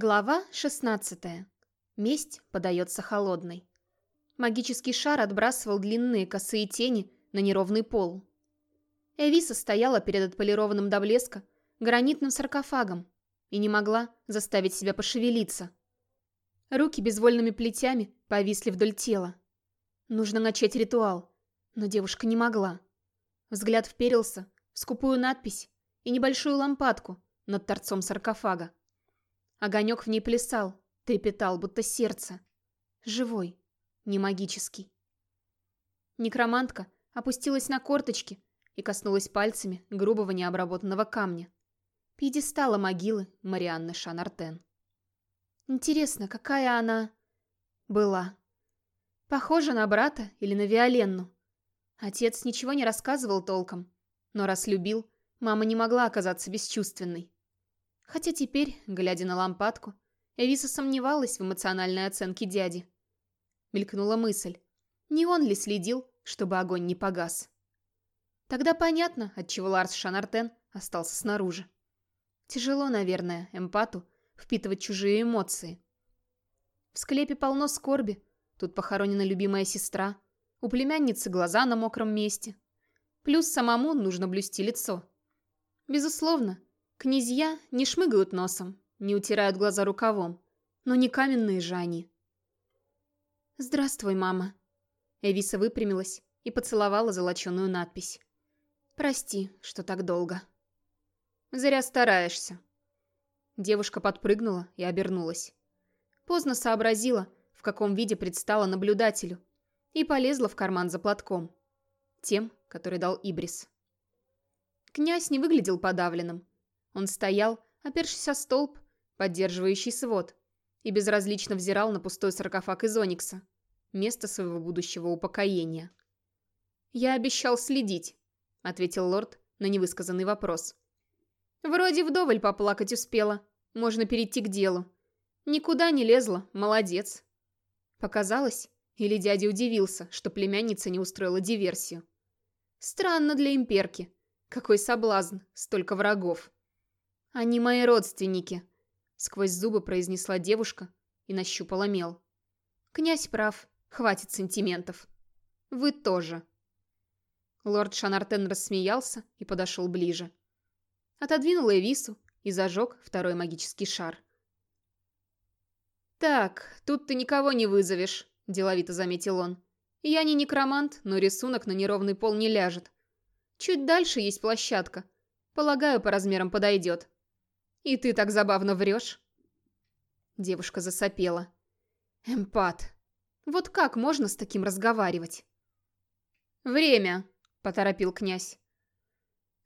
Глава 16. Месть подается холодной. Магический шар отбрасывал длинные косые тени на неровный пол. Эвиса стояла перед отполированным до блеска гранитным саркофагом и не могла заставить себя пошевелиться. Руки безвольными плетями повисли вдоль тела. Нужно начать ритуал, но девушка не могла. Взгляд вперился в скупую надпись и небольшую лампадку над торцом саркофага. Огонек в ней плясал, трепетал, будто сердце. Живой, не магический. Некромантка опустилась на корточки и коснулась пальцами грубого необработанного камня. Пьедестала могилы Марианны Шанартен. Интересно, какая она... была? Похожа на брата или на Виоленну? Отец ничего не рассказывал толком, но раз любил, мама не могла оказаться бесчувственной. Хотя теперь, глядя на лампадку, Эвиса сомневалась в эмоциональной оценке дяди. Мелькнула мысль, не он ли следил, чтобы огонь не погас. Тогда понятно, отчего Ларс Шанартен остался снаружи. Тяжело, наверное, эмпату впитывать чужие эмоции. В склепе полно скорби, тут похоронена любимая сестра, у племянницы глаза на мокром месте. Плюс самому нужно блюсти лицо. Безусловно, Князья не шмыгают носом, не утирают глаза рукавом, но не каменные же они. «Здравствуй, мама». Эвиса выпрямилась и поцеловала золоченую надпись. «Прости, что так долго». «Зря стараешься». Девушка подпрыгнула и обернулась. Поздно сообразила, в каком виде предстала наблюдателю, и полезла в карман за платком. Тем, который дал Ибрис. Князь не выглядел подавленным, он стоял, опершись о столб, поддерживающий свод, и безразлично взирал на пустой саркофаг из оникса, место своего будущего упокоения. «Я обещал следить», — ответил лорд на невысказанный вопрос. «Вроде вдоволь поплакать успела. Можно перейти к делу. Никуда не лезла, молодец». Показалось, или дядя удивился, что племянница не устроила диверсию. Странно для имперки. Какой соблазн, столько врагов. «Они мои родственники», — сквозь зубы произнесла девушка и нащупала мел. «Князь прав, хватит сантиментов. Вы тоже». Лорд Шанартен рассмеялся и подошел ближе. Отодвинул Эвису и зажег второй магический шар. «Так, тут ты никого не вызовешь», — деловито заметил он. «Я не некромант, но рисунок на неровный пол не ляжет. Чуть дальше есть площадка. Полагаю, по размерам подойдет. И ты так забавно врешь?» Девушка засопела. «Эмпат. Вот как можно с таким разговаривать?» «Время», — поторопил князь.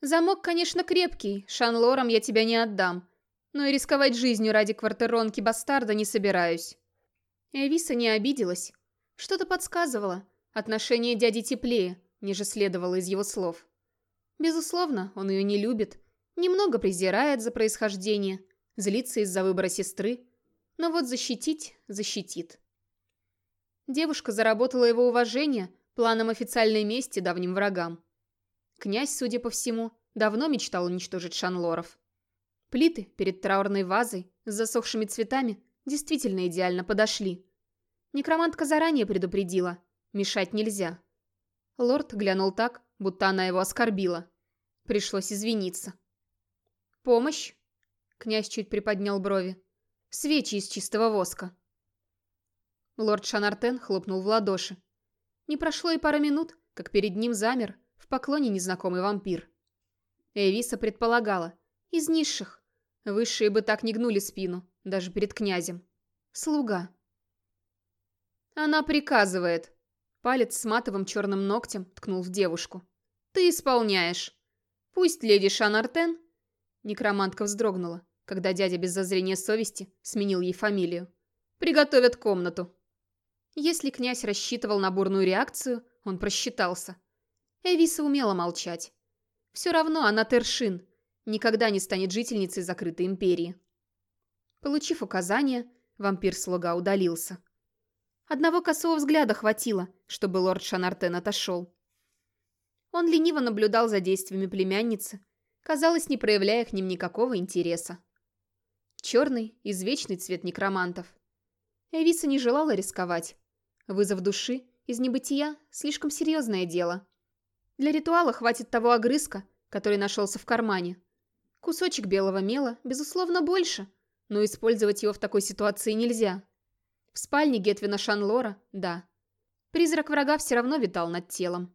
«Замок, конечно, крепкий, шанлором я тебя не отдам, но и рисковать жизнью ради квартиронки бастарда не собираюсь». Эвиса не обиделась. Что-то подсказывало. Отношение дяди теплее, ниже следовало из его слов. Безусловно, он ее не любит, Немного презирает за происхождение, злится из-за выбора сестры, но вот защитить защитит. Девушка заработала его уважение планом официальной мести давним врагам. Князь, судя по всему, давно мечтал уничтожить шанлоров. Плиты перед траурной вазой с засохшими цветами действительно идеально подошли. Некромантка заранее предупредила, мешать нельзя. Лорд глянул так, будто она его оскорбила. Пришлось извиниться. «Помощь?» Князь чуть приподнял брови. «Свечи из чистого воска». Лорд Шанартен хлопнул в ладоши. Не прошло и пара минут, как перед ним замер в поклоне незнакомый вампир. Эвиса предполагала. Из низших. Высшие бы так не гнули спину, даже перед князем. Слуга. Она приказывает. Палец с матовым черным ногтем ткнул в девушку. Ты исполняешь. Пусть леди Шанартен Некромантка вздрогнула, когда дядя без зазрения совести сменил ей фамилию. «Приготовят комнату». Если князь рассчитывал на бурную реакцию, он просчитался. Эвиса умела молчать. Все равно она Тершин, никогда не станет жительницей закрытой империи. Получив указание, вампир-слуга удалился. Одного косого взгляда хватило, чтобы лорд Шанартен отошел. Он лениво наблюдал за действиями племянницы, казалось, не проявляя к ним никакого интереса. Черный – извечный цвет некромантов. Эвиса не желала рисковать. Вызов души из небытия – слишком серьезное дело. Для ритуала хватит того огрызка, который нашелся в кармане. Кусочек белого мела, безусловно, больше, но использовать его в такой ситуации нельзя. В спальне Гетвина Шанлора – да. Призрак врага все равно витал над телом.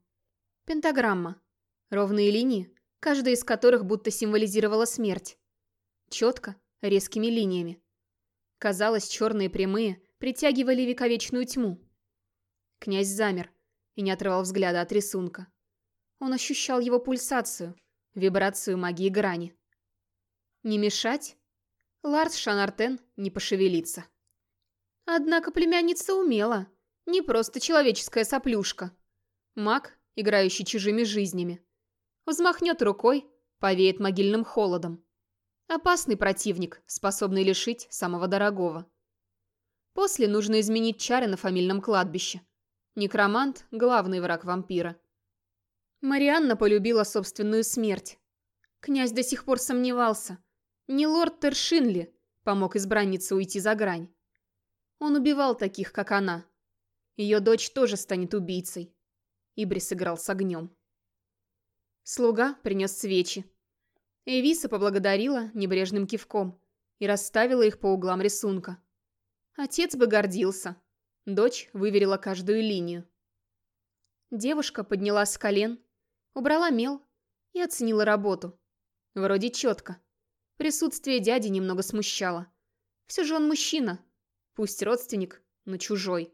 Пентаграмма. Ровные линии, каждая из которых будто символизировала смерть. Четко, резкими линиями. Казалось, черные прямые притягивали вековечную тьму. Князь замер и не отрывал взгляда от рисунка. Он ощущал его пульсацию, вибрацию магии грани. Не мешать? Ларс Шанартен не пошевелится. Однако племянница умела. Не просто человеческая соплюшка. Маг, играющий чужими жизнями. Взмахнет рукой, повеет могильным холодом. Опасный противник, способный лишить самого дорогого. После нужно изменить чары на фамильном кладбище. Некромант – главный враг вампира. Марианна полюбила собственную смерть. Князь до сих пор сомневался. Не лорд Тершинли помог избраннице уйти за грань. Он убивал таких, как она. Ее дочь тоже станет убийцей. Ибрис играл с огнем. Слуга принес свечи. Эвиса поблагодарила небрежным кивком и расставила их по углам рисунка. Отец бы гордился. Дочь выверила каждую линию. Девушка поднялась с колен, убрала мел и оценила работу. Вроде четко. Присутствие дяди немного смущало. Все же он мужчина, Пусть родственник, но чужой.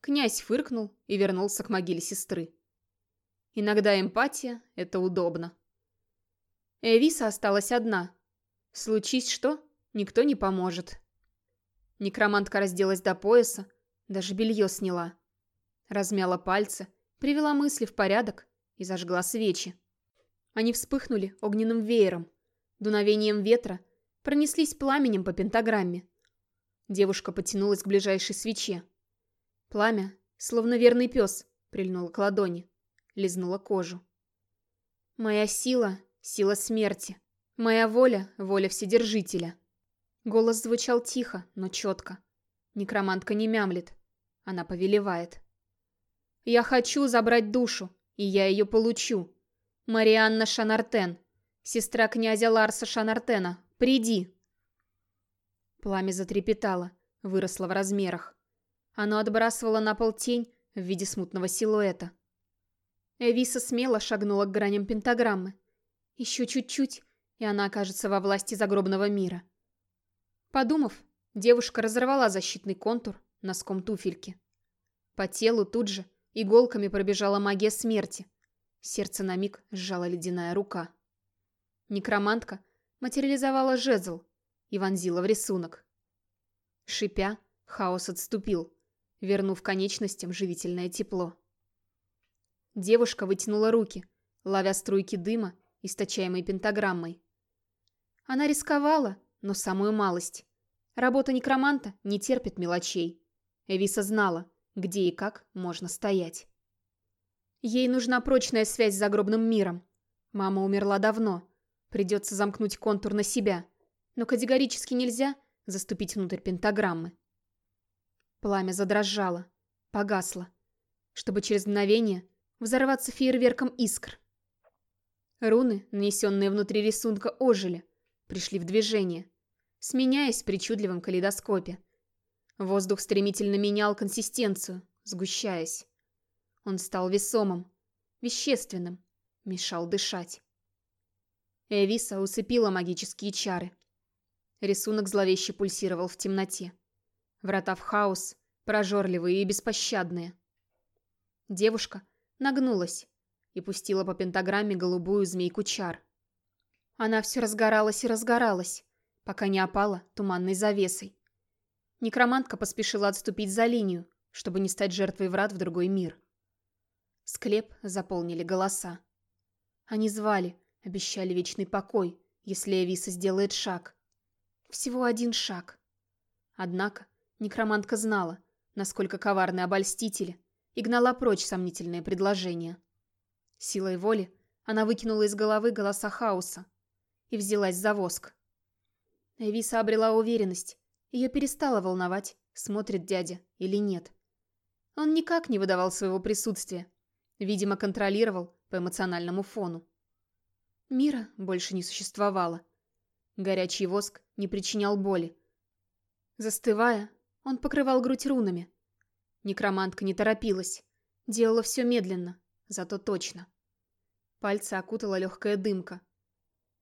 Князь фыркнул и вернулся к могиле сестры. Иногда эмпатия — это удобно. Эвиса осталась одна. Случись что, никто не поможет. Некромантка разделась до пояса, даже белье сняла. Размяла пальцы, привела мысли в порядок и зажгла свечи. Они вспыхнули огненным веером, дуновением ветра, пронеслись пламенем по пентаграмме. Девушка потянулась к ближайшей свече. Пламя, словно верный пес, прильнуло к ладони, лизнуло кожу. «Моя сила — сила смерти. Моя воля — воля Вседержителя». Голос звучал тихо, но четко. Некромантка не мямлет. Она повелевает. «Я хочу забрать душу, и я ее получу. Марианна Шанартен, сестра князя Ларса Шанартена, приди!» Пламя затрепетало, выросло в размерах. Оно отбрасывало на пол тень в виде смутного силуэта. Эвиса смело шагнула к граням пентаграммы. Еще чуть-чуть, и она окажется во власти загробного мира. Подумав, девушка разорвала защитный контур носком туфельки. По телу тут же иголками пробежала магия смерти. Сердце на миг сжала ледяная рука. Некромантка материализовала жезл, и вонзила в рисунок. Шипя, хаос отступил, вернув конечностям живительное тепло. Девушка вытянула руки, ловя струйки дыма, источаемой пентаграммой. Она рисковала, но самую малость. Работа некроманта не терпит мелочей. Эвиса знала, где и как можно стоять. Ей нужна прочная связь с загробным миром. Мама умерла давно. Придется замкнуть контур на себя – но категорически нельзя заступить внутрь пентаграммы. Пламя задрожало, погасло, чтобы через мгновение взорваться фейерверком искр. Руны, нанесенные внутри рисунка, ожили, пришли в движение, сменяясь в причудливом калейдоскопе. Воздух стремительно менял консистенцию, сгущаясь. Он стал весомым, вещественным, мешал дышать. Эвиса усыпила магические чары. Рисунок зловеще пульсировал в темноте. Врата в хаос, прожорливые и беспощадные. Девушка нагнулась и пустила по пентаграмме голубую змейку чар. Она все разгоралась и разгоралась, пока не опала туманной завесой. Некромантка поспешила отступить за линию, чтобы не стать жертвой врат в другой мир. Склеп заполнили голоса. Они звали, обещали вечный покой, если Эвиса сделает шаг. Всего один шаг. Однако некромантка знала, насколько коварны обольстители, и гнала прочь сомнительные предложения. Силой воли она выкинула из головы голоса хаоса и взялась за воск. Эвиса обрела уверенность. Ее перестало волновать, смотрит дядя или нет. Он никак не выдавал своего присутствия. Видимо, контролировал по эмоциональному фону. Мира больше не существовало. Горячий воск не причинял боли. Застывая, он покрывал грудь рунами. Некромантка не торопилась. Делала все медленно, зато точно. Пальцы окутала легкая дымка.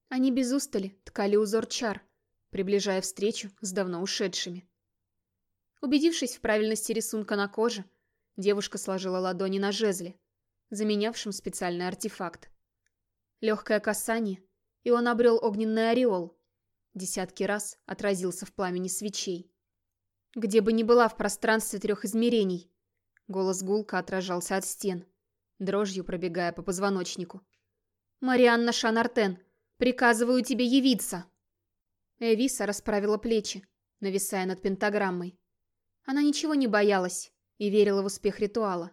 Они без устали ткали узор чар, приближая встречу с давно ушедшими. Убедившись в правильности рисунка на коже, девушка сложила ладони на жезле, заменявшем специальный артефакт. Легкое касание, и он обрел огненный ореол. Десятки раз отразился в пламени свечей. Где бы ни была в пространстве трех измерений, голос гулка отражался от стен, дрожью пробегая по позвоночнику. «Марианна Шанартен, приказываю тебе явиться!» Эвиса расправила плечи, нависая над пентаграммой. Она ничего не боялась и верила в успех ритуала.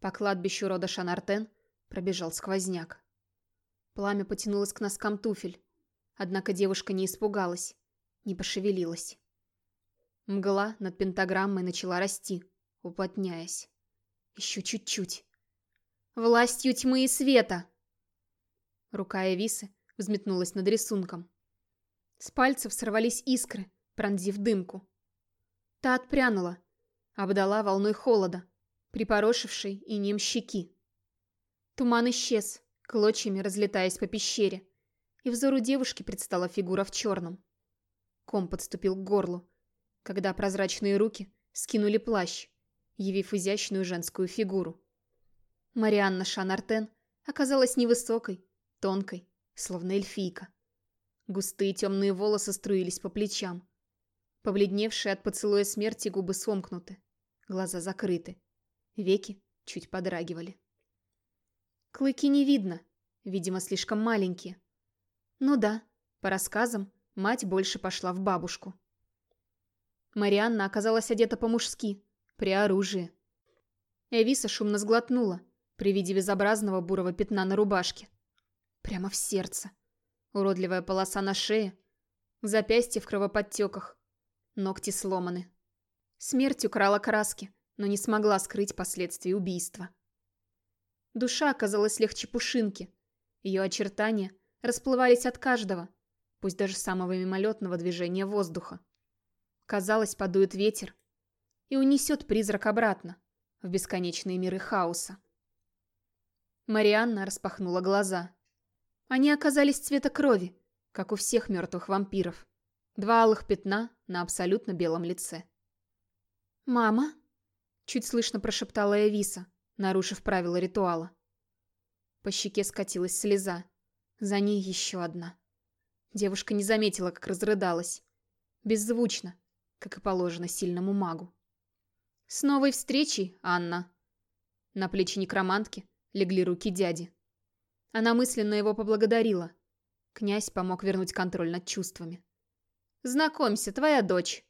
По кладбищу рода Шанартен пробежал сквозняк. Пламя потянулось к носкам туфель. Однако девушка не испугалась, не пошевелилась. Мгла над пентаграммой начала расти, уплотняясь. Еще чуть-чуть. «Властью тьмы и света!» Рука Эвисы взметнулась над рисунком. С пальцев сорвались искры, пронзив дымку. Та отпрянула, обдала волной холода, припорошившей инем щеки. Туман исчез, клочьями разлетаясь по пещере, и взору девушки предстала фигура в черном. Ком подступил к горлу, когда прозрачные руки скинули плащ, явив изящную женскую фигуру. Марианна Шанартен оказалась невысокой, тонкой, словно эльфийка. Густые темные волосы струились по плечам. Побледневшие от поцелуя смерти губы сомкнуты, глаза закрыты, веки чуть подрагивали. Клыки не видно, видимо, слишком маленькие. Ну да, по рассказам, мать больше пошла в бабушку. Марианна оказалась одета по-мужски, при оружии. Эвиса шумно сглотнула при виде безобразного бурого пятна на рубашке. Прямо в сердце. Уродливая полоса на шее, запястье в кровоподтеках, ногти сломаны. Смерть украла краски, но не смогла скрыть последствий убийства. Душа оказалась легче пушинки. Ее очертания расплывались от каждого, пусть даже самого мимолетного движения воздуха. Казалось, подует ветер и унесет призрак обратно, в бесконечные миры хаоса. Марианна распахнула глаза. Они оказались цвета крови, как у всех мертвых вампиров. Два алых пятна на абсолютно белом лице. «Мама?» — чуть слышно прошептала Эвиса, нарушив правила ритуала. По щеке скатилась слеза. За ней еще одна. Девушка не заметила, как разрыдалась. Беззвучно, как и положено сильному магу. «С новой встречей, Анна!» На плечи некромантки легли руки дяди. Она мысленно его поблагодарила. Князь помог вернуть контроль над чувствами. «Знакомься, твоя дочь!»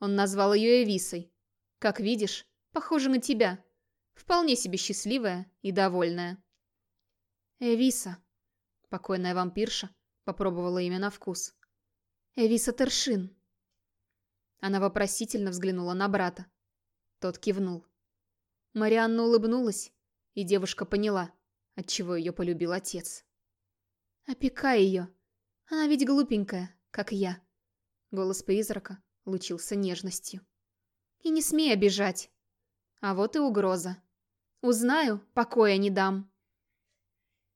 Он назвал ее Эвисой. «Как видишь, похожа на тебя. Вполне себе счастливая и довольная. Эвиса. Покойная вампирша попробовала имя на вкус. Эвиса Тершин. Она вопросительно взглянула на брата. Тот кивнул. Марианна улыбнулась, и девушка поняла, отчего ее полюбил отец. «Опекай ее. Она ведь глупенькая, как я». Голос призрака лучился нежностью. «И не смей обижать. А вот и угроза. Узнаю, покоя не дам.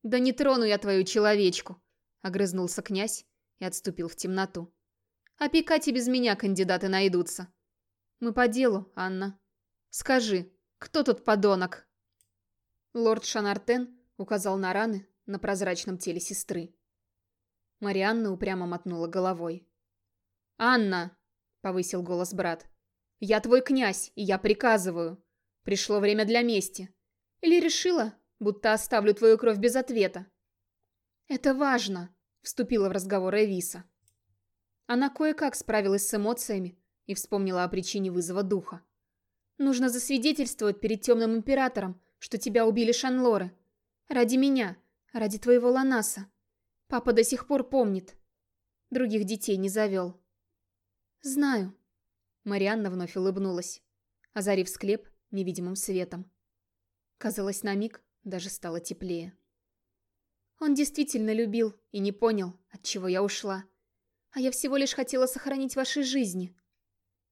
Да не трону я твою человечку, огрызнулся князь и отступил в темноту. Опекать и без меня кандидаты найдутся. Мы по делу, Анна. Скажи, кто тут подонок? Лорд Шанартен указал на раны на прозрачном теле сестры. Марианна упрямо мотнула головой. «Анна!» — повысил голос брат. «Я твой князь, и я приказываю. Пришло время для мести. Или решила, будто оставлю твою кровь без ответа?» «Это важно», — вступила в разговор Эвиса. Она кое-как справилась с эмоциями и вспомнила о причине вызова духа. «Нужно засвидетельствовать перед Темным Императором, что тебя убили Шанлоры. Ради меня, ради твоего Ланаса. Папа до сих пор помнит». Других детей не завел. «Знаю». Марианна вновь улыбнулась, озарив склеп невидимым светом. Казалось, на миг даже стало теплее. Он действительно любил и не понял, от чего я ушла. А я всего лишь хотела сохранить ваши жизни.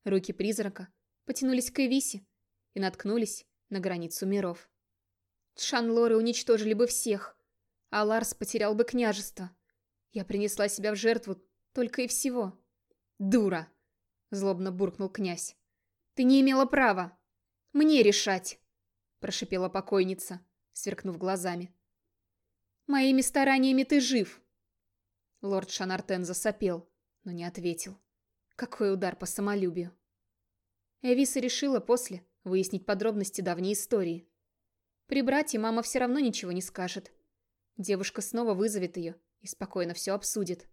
Руки призрака потянулись к Эвисе и наткнулись на границу миров. Шанлоры уничтожили бы всех, а Ларс потерял бы княжество. Я принесла себя в жертву только и всего. «Дура!» — злобно буркнул князь. «Ты не имела права! Мне решать!» — прошипела покойница, сверкнув глазами. «Моими стараниями ты жив!» Лорд Шанартен засопел, но не ответил. Какой удар по самолюбию. Эвиса решила после выяснить подробности давней истории. При брате мама все равно ничего не скажет. Девушка снова вызовет ее и спокойно все обсудит.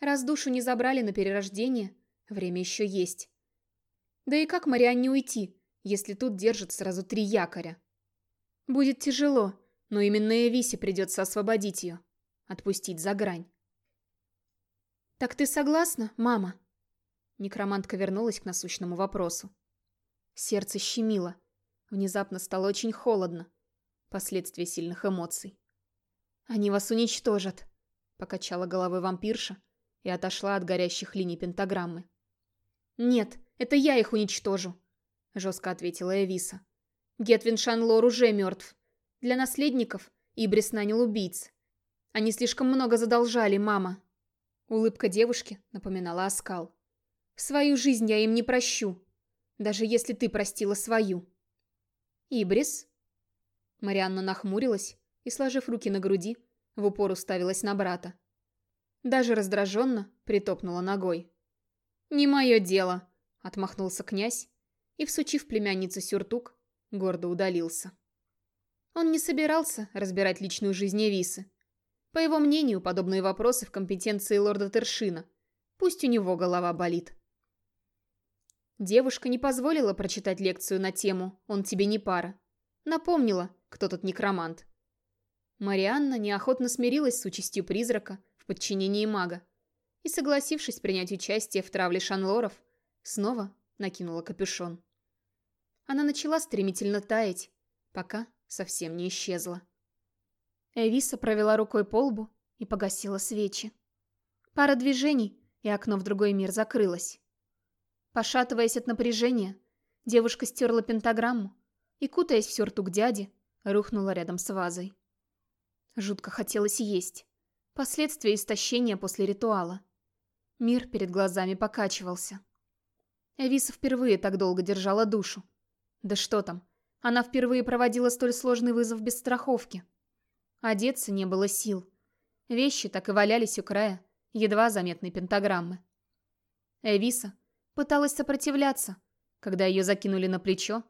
Раз душу не забрали на перерождение, время еще есть. Да и как Марианне уйти, если тут держат сразу три якоря? Будет тяжело, но именно Эвисе придется освободить ее, отпустить за грань. «Так ты согласна, мама?» Некромантка вернулась к насущному вопросу. Сердце щемило. Внезапно стало очень холодно. Последствия сильных эмоций. «Они вас уничтожат», — покачала головой вампирша и отошла от горящих линий пентаграммы. «Нет, это я их уничтожу», — жестко ответила Эвиса. «Гетвин Шанлор уже мертв. Для наследников Ибрис нанял убийц. Они слишком много задолжали, мама». Улыбка девушки напоминала оскал. «Свою жизнь я им не прощу, даже если ты простила свою». «Ибрис?» Марианна нахмурилась и, сложив руки на груди, в упор уставилась на брата. Даже раздраженно притопнула ногой. «Не мое дело», — отмахнулся князь и, всучив племяннице сюртук, гордо удалился. Он не собирался разбирать личную жизнь Эвисы, по его мнению, подобные вопросы в компетенции лорда Тершина. Пусть у него голова болит. Девушка не позволила прочитать лекцию на тему «Он тебе не пара». Напомнила, кто тут некромант. Марианна неохотно смирилась с участью призрака в подчинении мага и, согласившись принять участие в травле шанлоров, снова накинула капюшон. Она начала стремительно таять, пока совсем не исчезла. Эвиса провела рукой по лбу и погасила свечи. Пара движений, и окно в другой мир закрылось. Пошатываясь от напряжения, девушка стерла пентаграмму и, кутаясь в сюртук дяди, рухнула рядом с вазой. Жутко хотелось есть. Последствия истощения после ритуала. Мир перед глазами покачивался. Эвиса впервые так долго держала душу. Да что там, она впервые проводила столь сложный вызов без страховки. Одеться не было сил. Вещи так и валялись у края, едва заметной пентаграммы. Эвиса пыталась сопротивляться, когда ее закинули на плечо,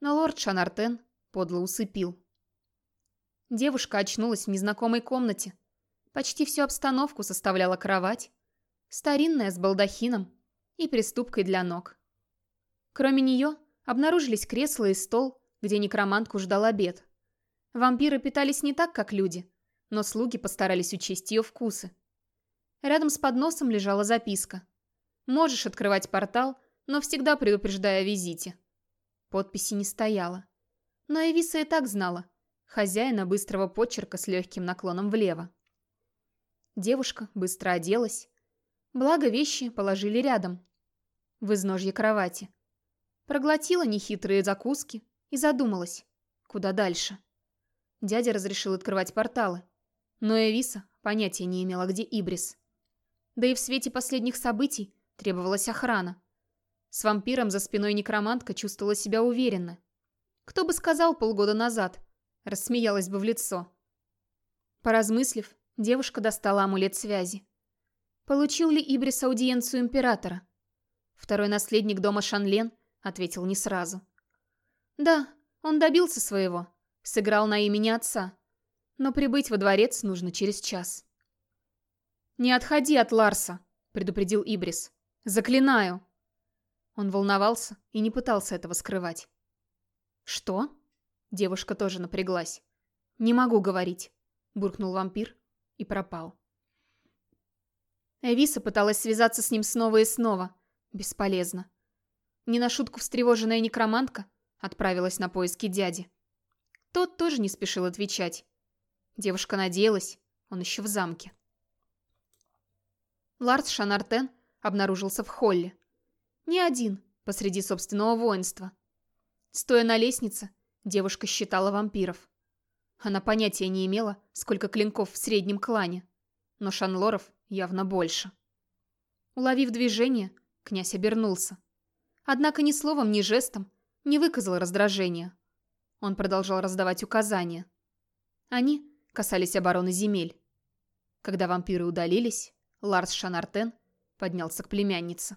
но лорд Шанартен подло усыпил. Девушка очнулась в незнакомой комнате. Почти всю обстановку составляла кровать, старинная с балдахином и приступкой для ног. Кроме нее обнаружились кресло и стол, где некромантку ждал обед. Вампиры питались не так, как люди, но слуги постарались учесть ее вкусы. Рядом с подносом лежала записка. «Можешь открывать портал, но всегда предупреждая о визите». Подписи не стояло. Но Эвиса и так знала. Хозяина быстрого почерка с легким наклоном влево. Девушка быстро оделась. Благо вещи положили рядом. В изножье кровати. Проглотила нехитрые закуски и задумалась, куда дальше. Дядя разрешил открывать порталы. Но Эвиса понятия не имела, где Ибрис. Да и в свете последних событий требовалась охрана. С вампиром за спиной некромантка чувствовала себя уверенно. Кто бы сказал полгода назад, рассмеялась бы в лицо. Поразмыслив, девушка достала амулет связи. Получил ли Ибрис аудиенцию императора? Второй наследник дома Шанлен ответил не сразу. Да, он добился своего сыграл на имени отца. Но прибыть во дворец нужно через час. «Не отходи от Ларса», — предупредил Ибрис. «Заклинаю». Он волновался и не пытался этого скрывать. «Что?» Девушка тоже напряглась. «Не могу говорить», — буркнул вампир и пропал. Эвиса пыталась связаться с ним снова и снова. Бесполезно. Не на шутку встревоженная некромантка отправилась на поиски дяди. Тот тоже не спешил отвечать. Девушка надеялась, он еще в замке. Ларс Шанартен обнаружился в холле. Не один, посреди собственного воинства. Стоя на лестнице, девушка считала вампиров. Она понятия не имела, сколько клинков в среднем клане, но шанлоров явно больше. Уловив движение, князь обернулся. Однако ни словом, ни жестом не выказал раздражения. Он продолжал раздавать указания. Они касались обороны земель. Когда вампиры удалились, Ларс Шанартен поднялся к племяннице.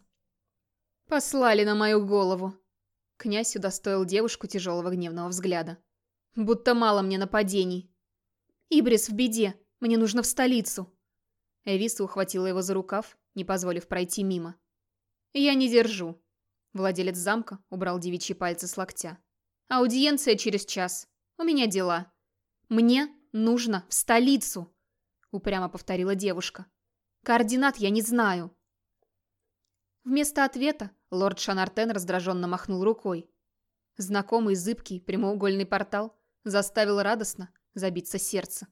«Послали на мою голову!» Князь удостоил девушку тяжелого гневного взгляда. «Будто мало мне нападений!» «Ибрис в беде! Мне нужно в столицу!» Эвиса ухватила его за рукав, не позволив пройти мимо. «Я не держу!» Владелец замка убрал девичьи пальцы с локтя. «Аудиенция через час. У меня дела. Мне нужно в столицу!» Упрямо повторила девушка. «Координат я не знаю!» Вместо ответа лорд Шанартен раздраженно махнул рукой. Знакомый зыбкий прямоугольный портал заставил радостно забиться сердце.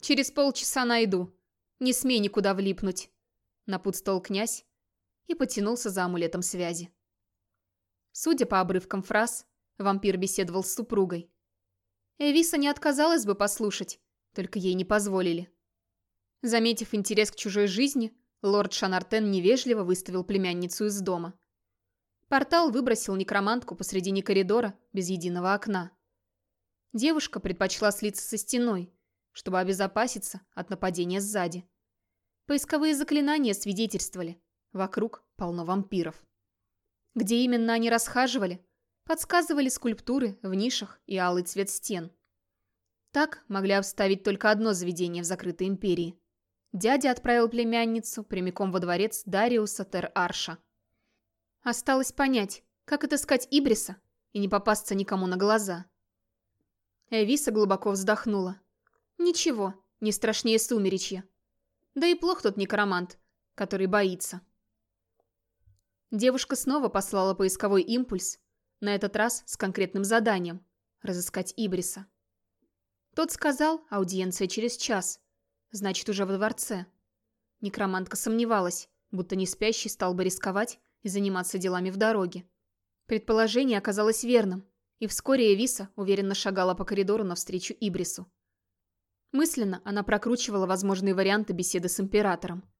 «Через полчаса найду. Не смей никуда влипнуть», — напутствовал князь и потянулся за амулетом связи. Судя по обрывкам фраз, вампир беседовал с супругой. Эвиса не отказалась бы послушать, только ей не позволили. Заметив интерес к чужой жизни, Лорд Шанартен невежливо выставил племянницу из дома. Портал выбросил некромантку посредине коридора без единого окна. Девушка предпочла слиться со стеной, чтобы обезопаситься от нападения сзади. Поисковые заклинания свидетельствовали. Вокруг полно вампиров. Где именно они расхаживали, подсказывали скульптуры в нишах и алый цвет стен. Так могли обставить только одно заведение в закрытой империи. Дядя отправил племянницу прямиком во дворец Дариуса Тер-Арша. Осталось понять, как отыскать Ибриса и не попасться никому на глаза. Эвиса глубоко вздохнула. Ничего, не страшнее сумеречья. Да и плох тот некромант, который боится. Девушка снова послала поисковой импульс, на этот раз с конкретным заданием – разыскать Ибриса. Тот сказал, аудиенция через час, Значит, уже во дворце. Некромантка сомневалась, будто не спящий стал бы рисковать и заниматься делами в дороге. Предположение оказалось верным, и вскоре Эвиса уверенно шагала по коридору навстречу Ибрису. Мысленно она прокручивала возможные варианты беседы с императором.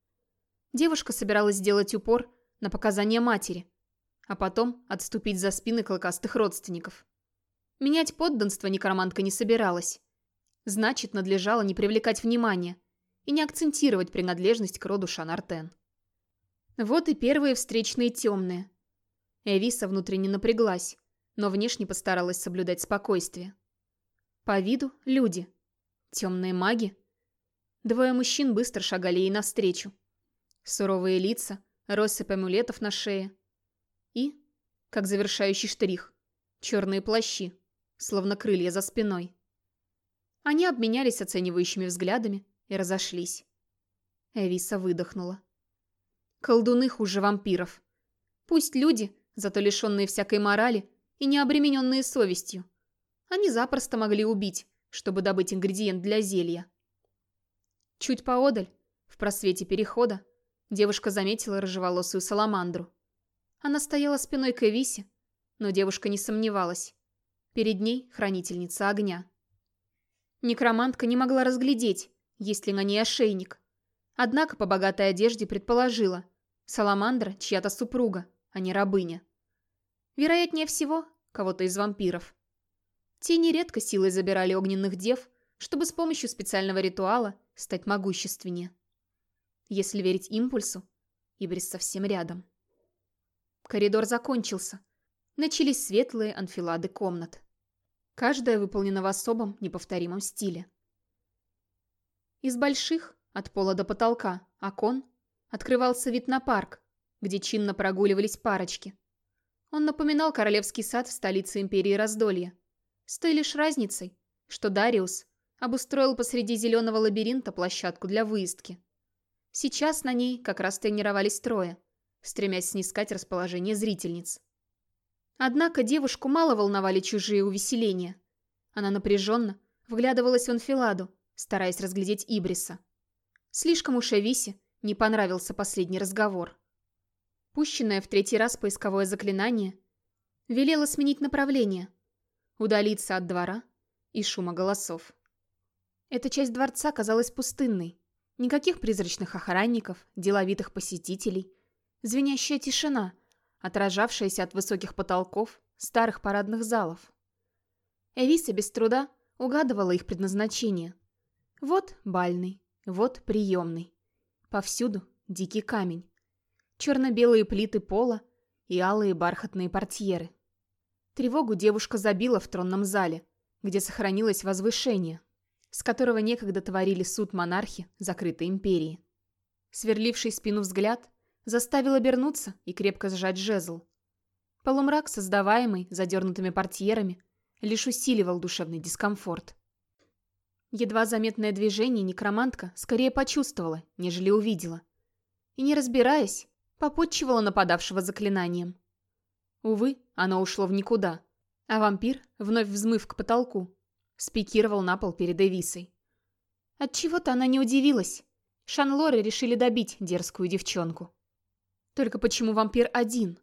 Девушка собиралась сделать упор на показания матери, а потом отступить за спины клыкастых родственников. Менять подданство некромантка не собиралась. Значит, надлежало не привлекать внимания, и не акцентировать принадлежность к роду Шанартен. Вот и первые встречные темные. Эвиса внутренне напряглась, но внешне постаралась соблюдать спокойствие. По виду – люди. Темные маги. Двое мужчин быстро шагали ей навстречу. Суровые лица, россыпь амулетов на шее. И, как завершающий штрих, черные плащи, словно крылья за спиной. Они обменялись оценивающими взглядами, и разошлись. Эвиса выдохнула. Колдуны хуже вампиров. Пусть люди, зато лишенные всякой морали и не обремененные совестью. Они запросто могли убить, чтобы добыть ингредиент для зелья. Чуть поодаль, в просвете перехода, девушка заметила рыжеволосую саламандру. Она стояла спиной к Эвисе, но девушка не сомневалась. Перед ней хранительница огня. Некромантка не могла разглядеть, есть ли на ней ошейник. Однако по богатой одежде предположила. Саламандра чья-то супруга, а не рабыня. Вероятнее всего, кого-то из вампиров. Те нередко силой забирали огненных дев, чтобы с помощью специального ритуала стать могущественнее. Если верить импульсу, Ибрис совсем рядом. Коридор закончился. Начались светлые анфилады комнат. Каждая выполнена в особом, неповторимом стиле. Из больших, от пола до потолка, окон открывался вид на парк, где чинно прогуливались парочки. Он напоминал королевский сад в столице империи Раздолья. С той лишь разницей, что Дариус обустроил посреди зеленого лабиринта площадку для выездки. Сейчас на ней как раз тренировались трое, стремясь снискать расположение зрительниц. Однако девушку мало волновали чужие увеселения. Она напряженно вглядывалась в анфиладу, стараясь разглядеть Ибриса. Слишком уж Эвисе не понравился последний разговор. Пущенное в третий раз поисковое заклинание велело сменить направление, удалиться от двора и шума голосов. Эта часть дворца казалась пустынной. Никаких призрачных охранников, деловитых посетителей. Звенящая тишина, отражавшаяся от высоких потолков старых парадных залов. Эвиса без труда угадывала их предназначение. Вот бальный, вот приемный. Повсюду дикий камень. Черно-белые плиты пола и алые бархатные портьеры. Тревогу девушка забила в тронном зале, где сохранилось возвышение, с которого некогда творили суд монархи закрытой империи. Сверливший спину взгляд заставил обернуться и крепко сжать жезл. Полумрак, создаваемый задернутыми портьерами, лишь усиливал душевный дискомфорт. Едва заметное движение некромантка скорее почувствовала, нежели увидела. И не разбираясь, попутчивала нападавшего заклинанием. Увы, оно ушло в никуда, а вампир, вновь взмыв к потолку, спикировал на пол перед Эвисой. Отчего-то она не удивилась. Шанлоры решили добить дерзкую девчонку. Только почему вампир один?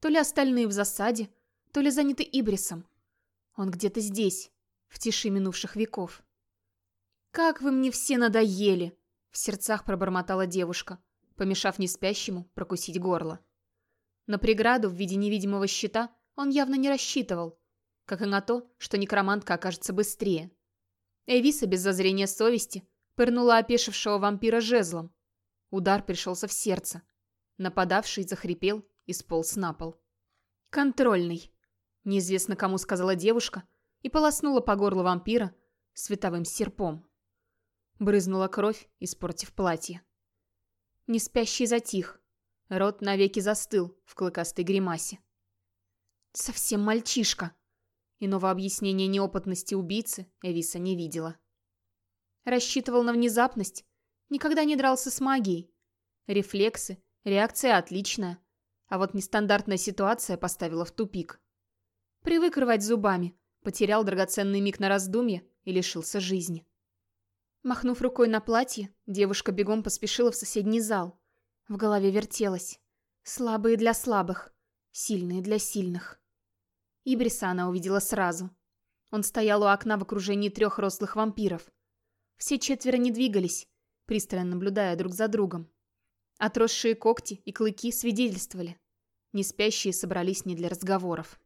То ли остальные в засаде, то ли заняты Ибрисом. Он где-то здесь, в тиши минувших веков. «Как вы мне все надоели!» — в сердцах пробормотала девушка, помешав неспящему прокусить горло. На преграду в виде невидимого щита он явно не рассчитывал, как и на то, что некромантка окажется быстрее. Эвиса без зазрения совести пырнула опешившего вампира жезлом. Удар пришелся в сердце. Нападавший захрипел и сполз на пол. «Контрольный», — неизвестно кому сказала девушка и полоснула по горлу вампира световым серпом. Брызнула кровь, испортив платье. Неспящий затих. Рот навеки застыл в клыкастой гримасе. «Совсем мальчишка», Иного объяснения неопытности убийцы Эвиса не видела. Рассчитывал на внезапность. Никогда не дрался с магией. Рефлексы, реакция отличная. А вот нестандартная ситуация поставила в тупик. Привык рвать зубами, потерял драгоценный миг на раздумье и лишился жизни. Махнув рукой на платье, девушка бегом поспешила в соседний зал. В голове вертелось. Слабые для слабых, сильные для сильных. Ибриса она увидела сразу. Он стоял у окна в окружении трех рослых вампиров. Все четверо не двигались, пристально наблюдая друг за другом. Отросшие когти и клыки свидетельствовали. Неспящие собрались не для разговоров.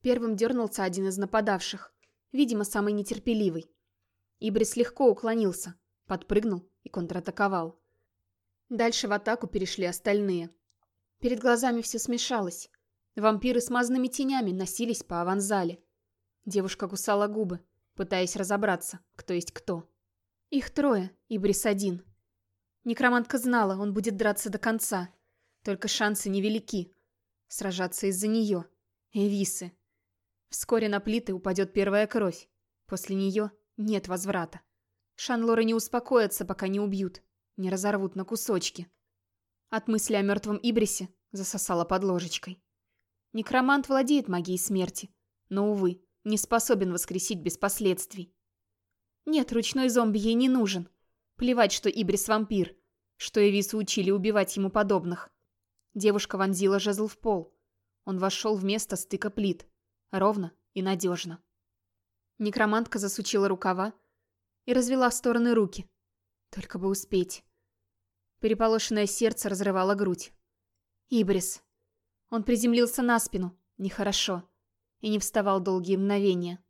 Первым дернулся один из нападавших, видимо, самый нетерпеливый. Ибрис легко уклонился, подпрыгнул и контратаковал. Дальше в атаку перешли остальные. Перед глазами все смешалось. Вампиры с мазными тенями носились по аванзале. Девушка кусала губы, пытаясь разобраться, кто есть кто. Их трое, и Брис один. Некромантка знала, он будет драться до конца. Только шансы невелики. Сражаться из-за нее. Эвисы. Вскоре на плиты упадет первая кровь. После нее нет возврата. Шанлоры не успокоятся, пока не убьют. Не разорвут на кусочки. От мысли о мертвом Ибрисе засосала под ложечкой. Некромант владеет магией смерти, но, увы, не способен воскресить без последствий. Нет, ручной зомби ей не нужен. Плевать, что Ибрис вампир, что Эвису учили убивать ему подобных. Девушка вонзила жезл в пол. Он вошел в место стыка плит. Ровно и надежно. Некромантка засучила рукава и развела в стороны руки. Только бы успеть. Переполошенное сердце разрывало грудь. Ибрис. Он приземлился на спину. Нехорошо. И не вставал долгие мгновения.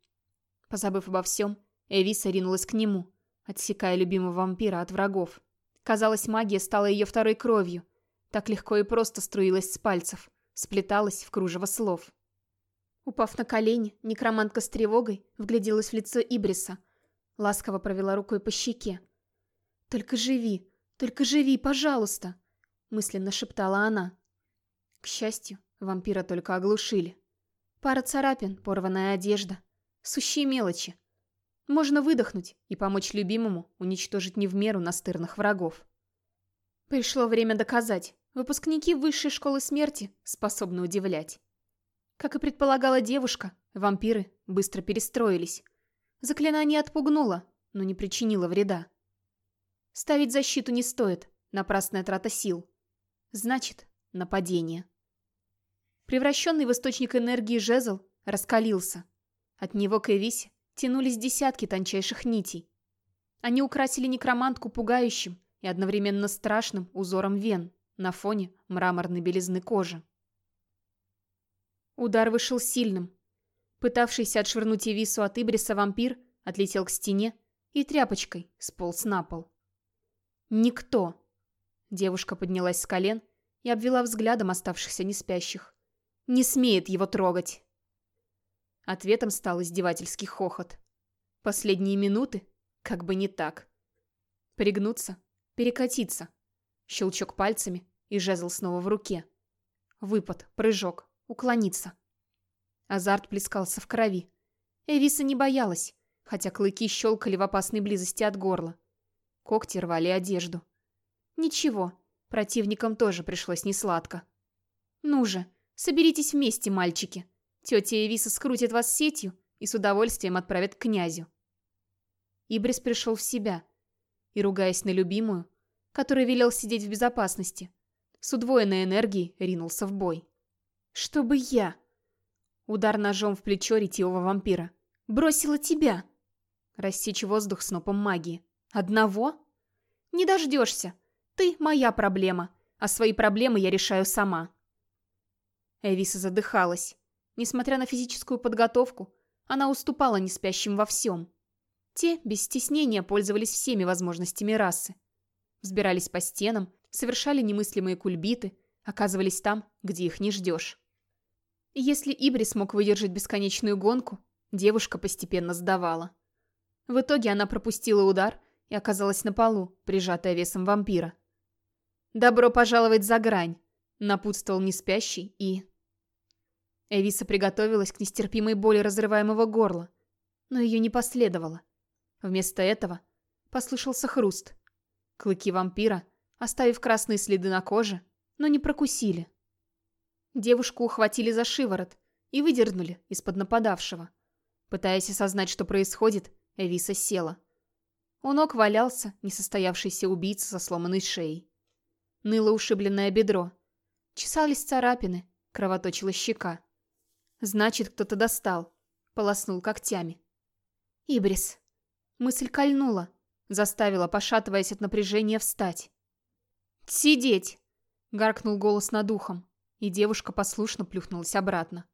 Позабыв обо всем, Эвиса ринулась к нему, отсекая любимого вампира от врагов. Казалось, магия стала ее второй кровью. Так легко и просто струилась с пальцев, сплеталась в кружево слов. Упав на колени, некромантка с тревогой вгляделась в лицо Ибриса. Ласково провела рукой по щеке. «Только живи, только живи, пожалуйста!» мысленно шептала она. К счастью, вампира только оглушили. Пара царапин, порванная одежда. Сущие мелочи. Можно выдохнуть и помочь любимому уничтожить не в меру настырных врагов. Пришло время доказать. Выпускники высшей школы смерти способны удивлять. Как и предполагала девушка, вампиры быстро перестроились. Заклинание отпугнуло, но не причинило вреда. Ставить защиту не стоит, напрасная трата сил. Значит, нападение. Превращенный в источник энергии жезл раскалился. От него к Эвисе тянулись десятки тончайших нитей. Они украсили некромантку пугающим и одновременно страшным узором вен на фоне мраморной белизны кожи. Удар вышел сильным. Пытавшийся отшвырнуть Эвису от Ибриса вампир отлетел к стене и тряпочкой сполз на пол. «Никто!» Девушка поднялась с колен и обвела взглядом оставшихся неспящих. «Не смеет его трогать!» Ответом стал издевательский хохот. Последние минуты как бы не так. Пригнуться, перекатиться. Щелчок пальцами, и жезл снова в руке. Выпад, прыжок, уклониться. Азарт плескался в крови. Эвиса не боялась, хотя клыки щелкали в опасной близости от горла. Когти рвали одежду. Ничего, противникам тоже пришлось несладко. Ну же, соберитесь вместе, мальчики. Тетя Эвиса скрутит вас сетью и с удовольствием отправит к князю. Ибрис пришел в себя и, ругаясь на любимую, который велел сидеть в безопасности, с удвоенной энергией ринулся в бой. «Чтобы я...» Удар ножом в плечо ретивого вампира. «Бросила тебя!» Рассечь воздух снопом магии. «Одного?» «Не дождешься. Ты моя проблема, а свои проблемы я решаю сама». Эвиса задыхалась. Несмотря на физическую подготовку, она уступала неспящим во всем. Те без стеснения пользовались всеми возможностями расы. Взбирались по стенам, совершали немыслимые кульбиты, оказывались там, где их не ждешь. если Ибри смог выдержать бесконечную гонку, девушка постепенно сдавала. В итоге она пропустила удар и оказалась на полу, прижатая весом вампира. «Добро пожаловать за грань!» — напутствовал неспящий и... Эвиса приготовилась к нестерпимой боли разрываемого горла, но ее не последовало. Вместо этого послышался хруст. Клыки вампира, оставив красные следы на коже, но не прокусили. Девушку ухватили за шиворот и выдернули из-под нападавшего. Пытаясь осознать, что происходит, Эвиса села. У ног валялся несостоявшийся убийца со сломанной шеей. Ныло ушибленное бедро. Чесались царапины, кровоточила щека. Значит, кто-то достал. Полоснул когтями. Ибрис. Мысль кольнула. Заставила, пошатываясь от напряжения, встать. «Сидеть!» — гаркнул голос над ухом, и девушка послушно плюхнулась обратно.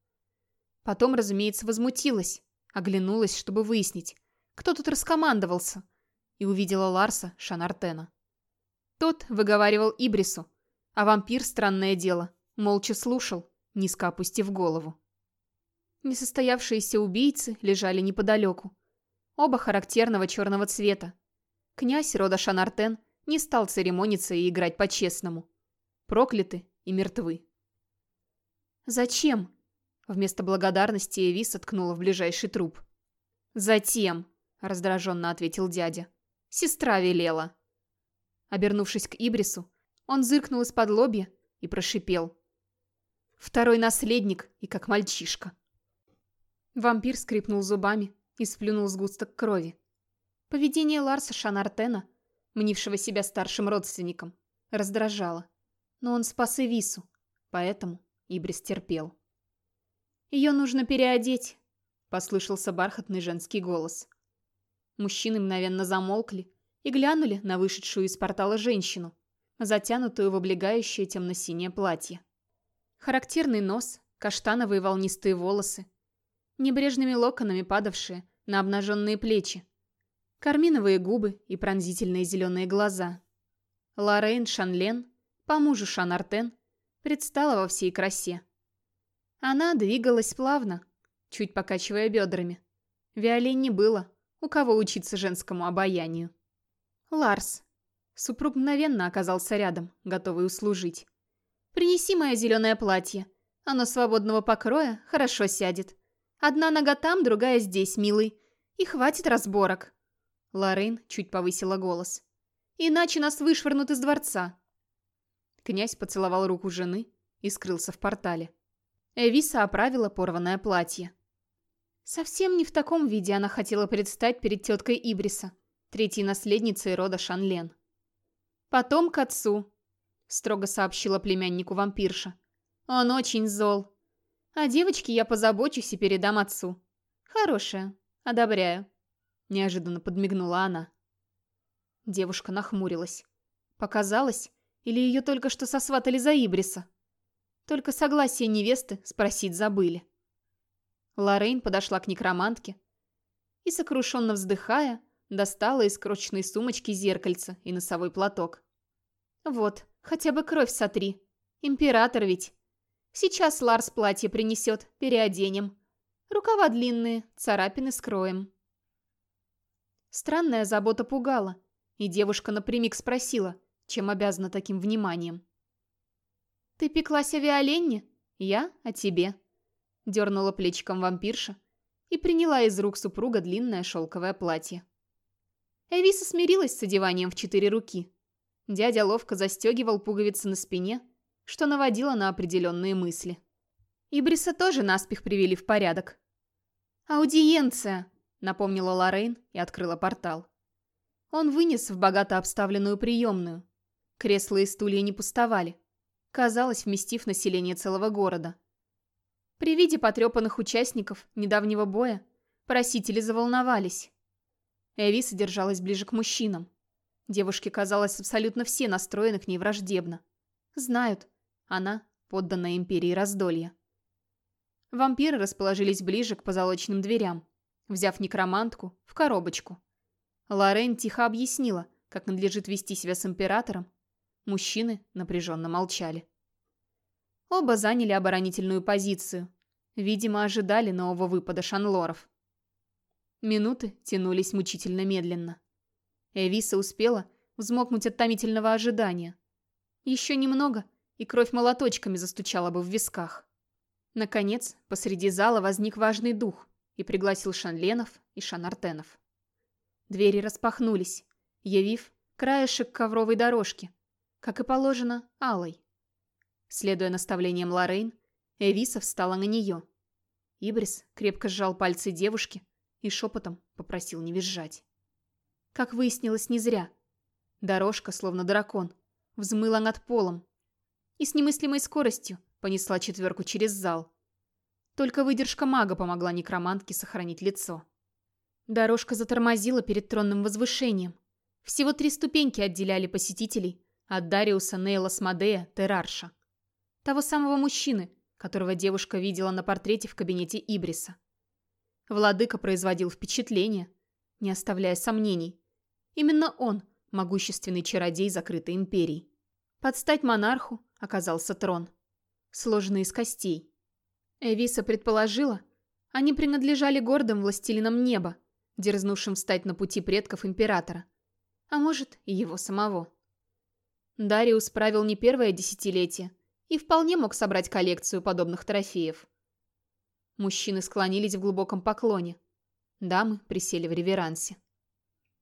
Потом, разумеется, возмутилась, оглянулась, чтобы выяснить, кто тут раскомандовался, и увидела Ларса Шанартена. Тот выговаривал Ибрису, а вампир, странное дело, молча слушал, низко опустив голову. Несостоявшиеся убийцы лежали неподалеку. Оба характерного черного цвета. Князь рода Шанартен не стал церемониться и играть по-честному. Прокляты и мертвы. «Зачем?» Вместо благодарности Эвис ткнула в ближайший труп. «Затем», — раздраженно ответил дядя. «Сестра велела». Обернувшись к Ибрису, он зыркнул из-под лобья и прошипел. «Второй наследник и как мальчишка». Вампир скрипнул зубами и сплюнул сгусток крови. Поведение Ларса Шанартена, мнившего себя старшим родственником, раздражало. Но он спас Эвису, поэтому Ибрис терпел. «Ее нужно переодеть», — послышался бархатный женский голос. Мужчины мгновенно замолкли и глянули на вышедшую из портала женщину, затянутую в облегающее темно-синее платье. Характерный нос, каштановые волнистые волосы, небрежными локонами падавшие на обнаженные плечи, карминовые губы и пронзительные зеленые глаза. Лоррейн Шанлен, по мужу Шанартен, предстала во всей красе. Она двигалась плавно, чуть покачивая бедрами. Виолин не было, у кого учиться женскому обаянию. Ларс. Супруг мгновенно оказался рядом, готовый услужить. «Принеси мое зеленое платье. Оно свободного покроя, хорошо сядет. Одна нога там, другая здесь, милый. И хватит разборок. Лоррейн чуть повысила голос. Иначе нас вышвырнут из дворца. Князь поцеловал руку жены и скрылся в портале. Эвиса оправила порванное платье. Совсем не в таком виде она хотела предстать перед теткой Ибриса, третьей наследницей рода Шанлен. «Потом к отцу», — строго сообщила племяннику вампирша. «Он очень зол. О девочке я позабочусь и передам отцу. Хорошая, одобряю», — неожиданно подмигнула она. Девушка нахмурилась. Показалось, или ее только что сосватали за Ибриса? Только согласие невесты спросить забыли. Лоррейн подошла к некромантке и, сокрушенно вздыхая, достала из крочной сумочки зеркальце и носовой платок. «Вот, хотя бы кровь сотри. Император ведь. Сейчас Ларс платье принесет, переоденем. Рукава длинные, царапины скроем». Странная забота пугала, и девушка напрямик спросила, чем обязана таким вниманием. «Ты пеклась о Виоленне? Я о тебе», — дернула плечиком вампирша и приняла из рук супруга длинное шелковое платье. Эвиса смирилась с одеванием в четыре руки. Дядя ловко застегивал пуговицы на спине, что наводило на определенные мысли. Ибриса тоже наспех привели в порядок. «Аудиенция!» — напомнила Лоррейн и открыла портал. Он вынес в богато обставленную приемную. Кресла и стулья не пустовали казалось, вместив население целого города. При виде потрепанных участников недавнего боя просители заволновались. Эви содержалась ближе к мужчинам. Девушке казалось, абсолютно все настроены к ней враждебно. Знают, она подданная империи раздолья. Вампиры расположились ближе к позолоченным дверям, взяв некромантку в коробочку. Лорен тихо объяснила, как надлежит вести себя с императором Мужчины напряженно молчали. Оба заняли оборонительную позицию. Видимо, ожидали нового выпада шанлоров. Минуты тянулись мучительно медленно. Эвиса успела взмокнуть от томительного ожидания. Еще немного, и кровь молоточками застучала бы в висках. Наконец, посреди зала возник важный дух и пригласил Шанленов и Шанартенов. Двери распахнулись, явив краешек ковровой дорожки, как и положено, алой. Следуя наставлениям Лоррейн, Эвиса встала на нее. Ибрис крепко сжал пальцы девушки и шепотом попросил не визжать. Как выяснилось, не зря. Дорожка, словно дракон, взмыла над полом и с немыслимой скоростью понесла четверку через зал. Только выдержка мага помогла некромантке сохранить лицо. Дорожка затормозила перед тронным возвышением. Всего три ступеньки отделяли посетителей от Дариуса Нейла Смодея Терарша. Того самого мужчины, которого девушка видела на портрете в кабинете Ибриса. Владыка производил впечатление, не оставляя сомнений. Именно он – могущественный чародей закрытой империи. Под стать монарху оказался трон, сложенный из костей. Эвиса предположила, они принадлежали гордым властелинам неба, дерзнувшим встать на пути предков императора, а может и его самого. Дариус правил не первое десятилетие и вполне мог собрать коллекцию подобных трофеев. Мужчины склонились в глубоком поклоне. Дамы присели в реверансе.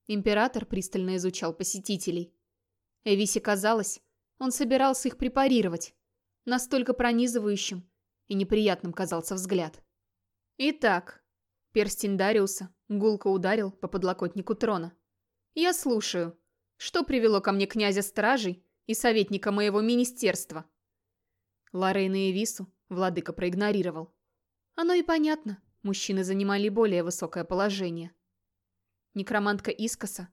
Император пристально изучал посетителей. Эвисе казалось, он собирался их препарировать. Настолько пронизывающим и неприятным казался взгляд. «Итак», — перстень Дариуса гулко ударил по подлокотнику трона. «Я слушаю. Что привело ко мне князя стражей и советника моего министерства?» Лорейна и Вису владыка проигнорировал. Оно и понятно, мужчины занимали более высокое положение. Некромантка Искоса,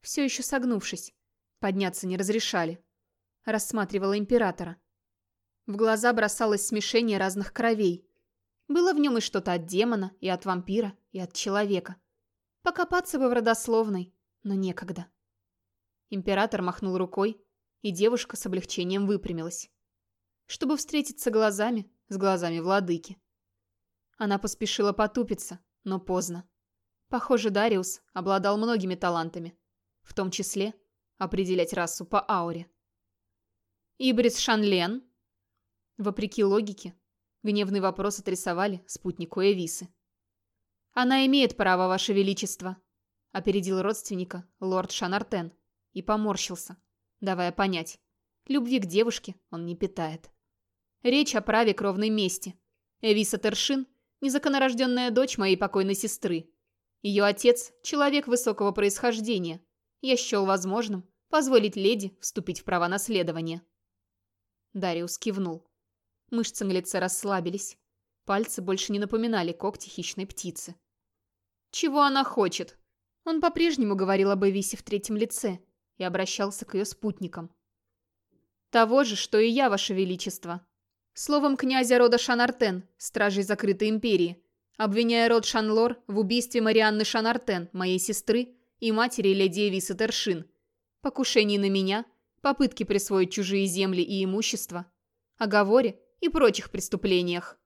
все еще согнувшись, подняться не разрешали, рассматривала императора. В глаза бросалось смешение разных кровей. Было в нем и что-то от демона, и от вампира, и от человека. Покопаться бы в родословной, но некогда. Император махнул рукой, и девушка с облегчением выпрямилась. Чтобы встретиться глазами с глазами владыки. Она поспешила потупиться, но поздно. Похоже, Дариус обладал многими талантами, в том числе определять расу по ауре. «Ибрис Шанлен?» Вопреки логике, гневный вопрос отрисовали спутнику Эвисы. «Она имеет право, Ваше Величество», — опередил родственника лорд Шанартен и поморщился, давая понять. Любви к девушке он не питает. Речь о праве кровной мести. Эвиса Тершин – незаконорожденная дочь моей покойной сестры. Ее отец – человек высокого происхождения. Я счел возможным позволить леди вступить в права наследования. Дариус кивнул. Мышцы на лице расслабились. Пальцы больше не напоминали когти хищной птицы. «Чего она хочет?» Он по-прежнему говорил об Эвисе в третьем лице и обращался к ее спутникам. «Того же, что и я, Ваше Величество. Словом князя рода Шанартен, стражей закрытой империи, обвиняя род Шанлор в убийстве Марианны Шанартен, моей сестры, и матери леди Эвисы Тершин, покушении на меня, попытке присвоить чужие земли и имущество, оговоре и прочих преступлениях.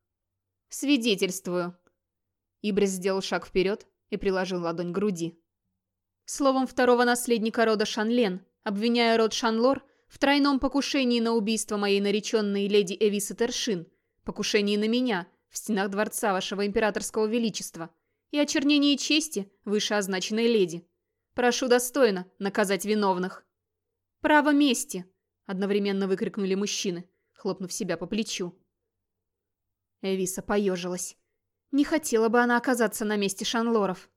Свидетельствую. Ибрис сделал шаг вперед и приложил ладонь к груди. Словом второго наследника рода Шанлен, обвиняя род Шанлор в тройном покушении на убийство моей нареченной леди Эвисы Тершин, покушении на меня в стенах дворца вашего императорского величества и очернении чести вышеозначенной леди. Прошу достойно наказать виновных. «Право мести!» – одновременно выкрикнули мужчины, хлопнув себя по плечу. Эвиса поежилась. Не хотела бы она оказаться на месте шанлоров.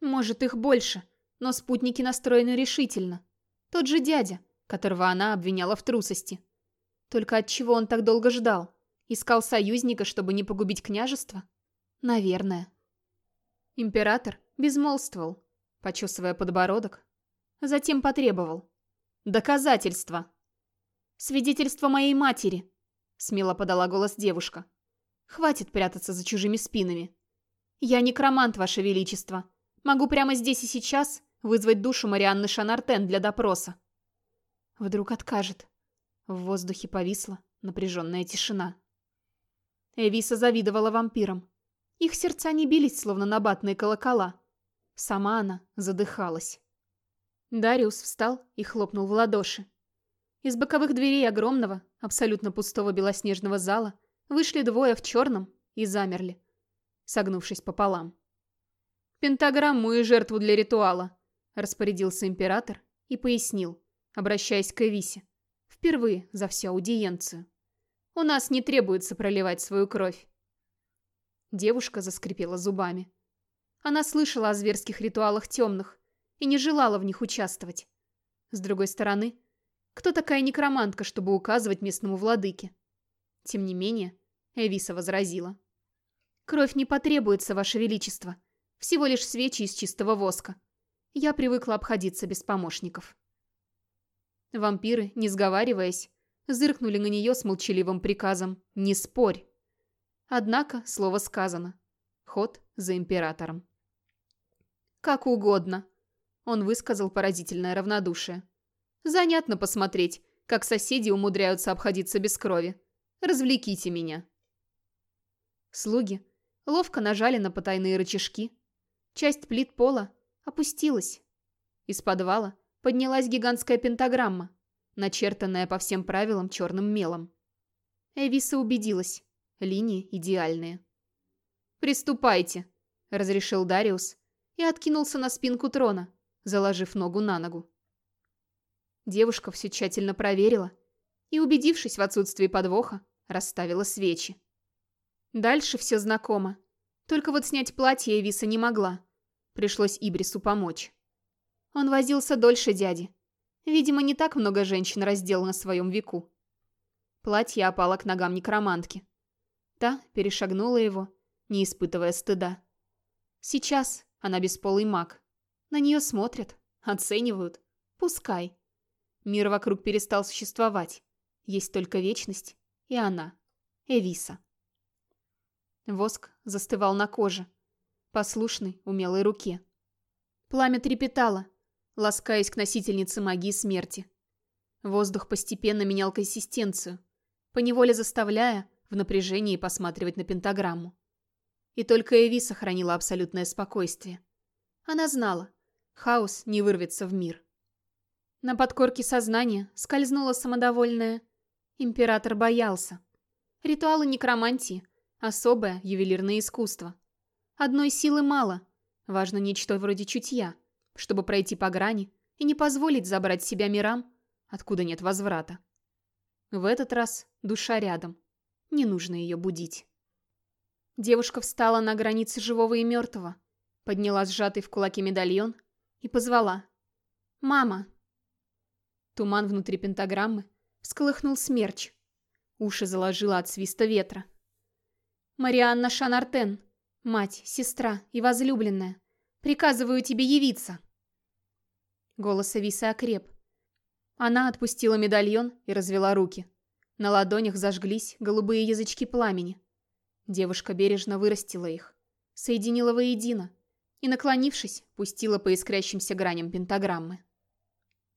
Может, их больше, но спутники настроены решительно. Тот же дядя, которого она обвиняла в трусости. Только от чего он так долго ждал? Искал союзника, чтобы не погубить княжество? Наверное. Император безмолвствовал, почесывая подбородок. Затем потребовал. Доказательства. Свидетельство моей матери, смело подала голос девушка. Хватит прятаться за чужими спинами. Я некромант, Ваше Величество. Могу прямо здесь и сейчас вызвать душу Марианны Шанартен для допроса. Вдруг откажет. В воздухе повисла напряженная тишина. Эвиса завидовала вампирам. Их сердца не бились, словно набатные колокола. Сама она задыхалась. Дариус встал и хлопнул в ладоши. Из боковых дверей огромного, абсолютно пустого белоснежного зала Вышли двое в черном и замерли, согнувшись пополам. «Пентаграмму и жертву для ритуала», — распорядился император и пояснил, обращаясь к Эвисе. Впервые за всю аудиенцию. «У нас не требуется проливать свою кровь». Девушка заскрипела зубами. Она слышала о зверских ритуалах темных и не желала в них участвовать. С другой стороны, кто такая некромантка, чтобы указывать местному владыке? Тем не менее, Эвиса возразила. «Кровь не потребуется, Ваше Величество. Всего лишь свечи из чистого воска. Я привыкла обходиться без помощников». Вампиры, не сговариваясь, зыркнули на нее с молчаливым приказом «Не спорь». Однако слово сказано. Ход за императором. «Как угодно», — он высказал поразительное равнодушие. «Занятно посмотреть, как соседи умудряются обходиться без крови. Развлеките меня». Слуги ловко нажали на потайные рычажки. Часть плит пола опустилась. Из подвала поднялась гигантская пентаграмма, начертанная по всем правилам черным мелом. Эвиса убедилась. Линии идеальные. «Приступайте», — разрешил Дариус и откинулся на спинку трона, заложив ногу на ногу. Девушка все тщательно проверила и, убедившись в отсутствии подвоха, расставила свечи. Дальше все знакомо. Только вот снять платье Эвиса не могла. Пришлось Ибрису помочь. Он возился дольше дяди. Видимо, не так много женщин раздел на своем веку. Платье опало к ногам некромантки. Та перешагнула его, не испытывая стыда. Сейчас она бесполый маг. На нее смотрят, оценивают. Пускай. Мир вокруг перестал существовать. Есть только вечность и она, Эвиса. Воск застывал на коже, послушной, умелой руке. Пламя трепетало, ласкаясь к носительнице магии смерти. Воздух постепенно менял консистенцию, поневоле заставляя в напряжении посматривать на пентаграмму. И только Эви сохранила абсолютное спокойствие. Она знала, хаос не вырвется в мир. На подкорке сознания скользнула самодовольная. Император боялся. Ритуалы некромантии Особое ювелирное искусство. Одной силы мало. Важно нечто вроде чутья, чтобы пройти по грани и не позволить забрать себя мирам, откуда нет возврата. В этот раз душа рядом. Не нужно ее будить. Девушка встала на границе живого и мертвого, подняла сжатый в кулаке медальон и позвала. «Мама!» Туман внутри пентаграммы всколыхнул смерч. Уши заложило от свиста ветра. «Марианна Шанартен, мать, сестра и возлюбленная, приказываю тебе явиться!» Голос Ависы окреп. Она отпустила медальон и развела руки. На ладонях зажглись голубые язычки пламени. Девушка бережно вырастила их, соединила воедино и, наклонившись, пустила по искрящимся граням пентаграммы.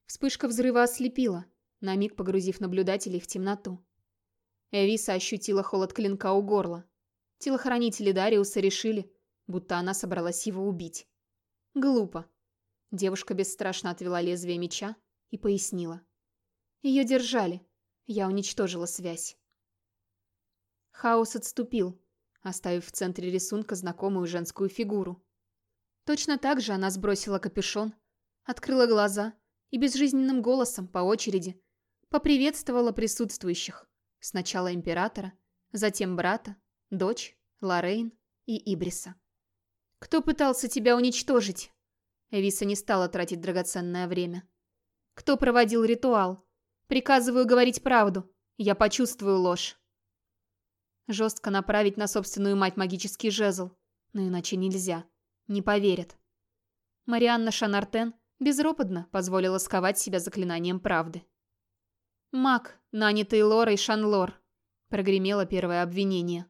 Вспышка взрыва ослепила, на миг погрузив наблюдателей в темноту. Эвиса ощутила холод клинка у горла. Телохранители Дариуса решили, будто она собралась его убить. Глупо. Девушка бесстрашно отвела лезвие меча и пояснила. Ее держали. Я уничтожила связь. Хаос отступил, оставив в центре рисунка знакомую женскую фигуру. Точно так же она сбросила капюшон, открыла глаза и безжизненным голосом по очереди поприветствовала присутствующих. Сначала императора, затем брата, дочь, Лорейн и Ибриса. «Кто пытался тебя уничтожить?» Эвиса не стала тратить драгоценное время. Кто проводил ритуал? Приказываю говорить правду. Я почувствую ложь. Жестко направить на собственную мать магический жезл. Но иначе нельзя. Не поверят. Марианна Шанартен безропотно позволила сковать себя заклинанием правды. «Маг, нанятый Лорой Шанлор», — прогремело первое обвинение.